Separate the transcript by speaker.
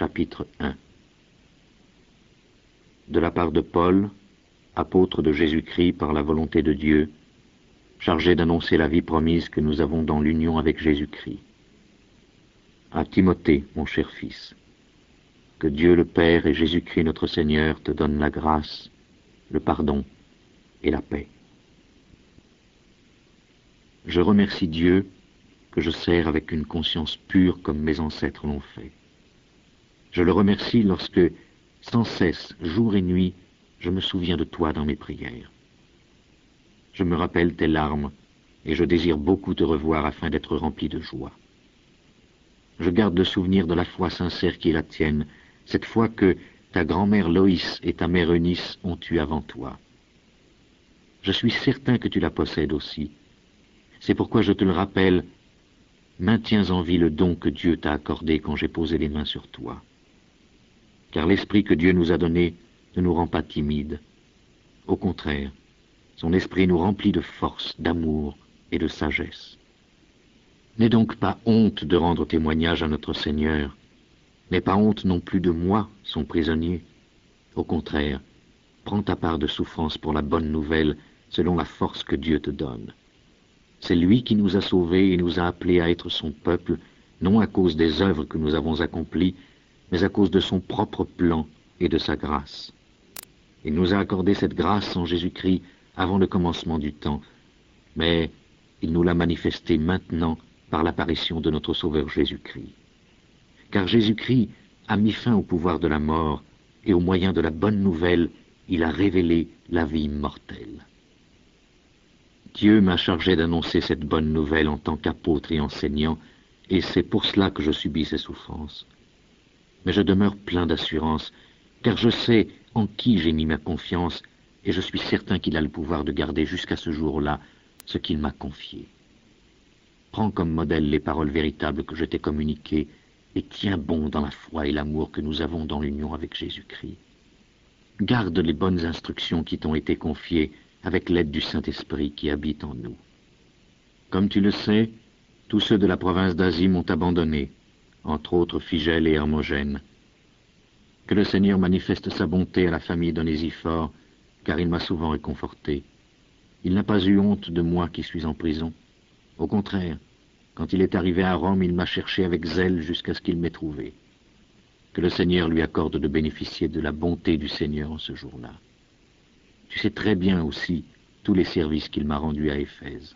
Speaker 1: Chapitre 1 De la part de Paul, apôtre de Jésus-Christ par la volonté de Dieu, chargé d'annoncer la vie promise que nous avons dans l'union avec Jésus-Christ. À Timothée, mon cher fils, que Dieu le Père et Jésus-Christ notre Seigneur te donnent la grâce, le pardon et la paix. Je remercie Dieu que je sers avec une conscience pure comme mes ancêtres l'ont fait. Je le remercie lorsque, sans cesse, jour et nuit, je me souviens de toi dans mes prières. Je me rappelle tes larmes, et je désire beaucoup te revoir afin d'être rempli de joie. Je garde le souvenir de la foi sincère qui est la tienne, cette foi que ta grand-mère Loïs et ta mère Eunice ont eue avant toi. Je suis certain que tu la possèdes aussi. C'est pourquoi je te le rappelle, maintiens en vie le don que Dieu t'a accordé quand j'ai posé les mains sur toi car l'esprit que Dieu nous a donné ne nous rend pas timides. Au contraire, son esprit nous remplit de force, d'amour et de sagesse. N'aie donc pas honte de rendre témoignage à notre Seigneur, n'aie pas honte non plus de moi, son prisonnier. Au contraire, prends ta part de souffrance pour la bonne nouvelle selon la force que Dieu te donne. C'est lui qui nous a sauvés et nous a appelés à être son peuple, non à cause des œuvres que nous avons accomplies, mais à cause de son propre plan et de sa grâce. Il nous a accordé cette grâce en Jésus-Christ avant le commencement du temps, mais il nous l'a manifestée maintenant par l'apparition de notre Sauveur Jésus-Christ. Car Jésus-Christ a mis fin au pouvoir de la mort, et au moyen de la bonne nouvelle, il a révélé la vie mortelle. Dieu m'a chargé d'annoncer cette bonne nouvelle en tant qu'apôtre et enseignant, et c'est pour cela que je subis ces souffrances mais je demeure plein d'assurance, car je sais en qui j'ai mis ma confiance, et je suis certain qu'il a le pouvoir de garder jusqu'à ce jour-là ce qu'il m'a confié. Prends comme modèle les paroles véritables que je t'ai communiquées, et tiens bon dans la foi et l'amour que nous avons dans l'union avec Jésus-Christ. Garde les bonnes instructions qui t'ont été confiées avec l'aide du Saint-Esprit qui habite en nous. Comme tu le sais, tous ceux de la province d'Asie m'ont abandonné, entre autres Figel et Hermogène. Que le Seigneur manifeste sa bonté à la famille d'Onésiphore, car il m'a souvent réconforté. Il n'a pas eu honte de moi qui suis en prison. Au contraire, quand il est arrivé à Rome, il m'a cherché avec zèle jusqu'à ce qu'il m'ait trouvé. Que le Seigneur lui accorde de bénéficier de la bonté du Seigneur en ce jour-là. Tu sais très bien aussi tous les services qu'il m'a rendus à Éphèse.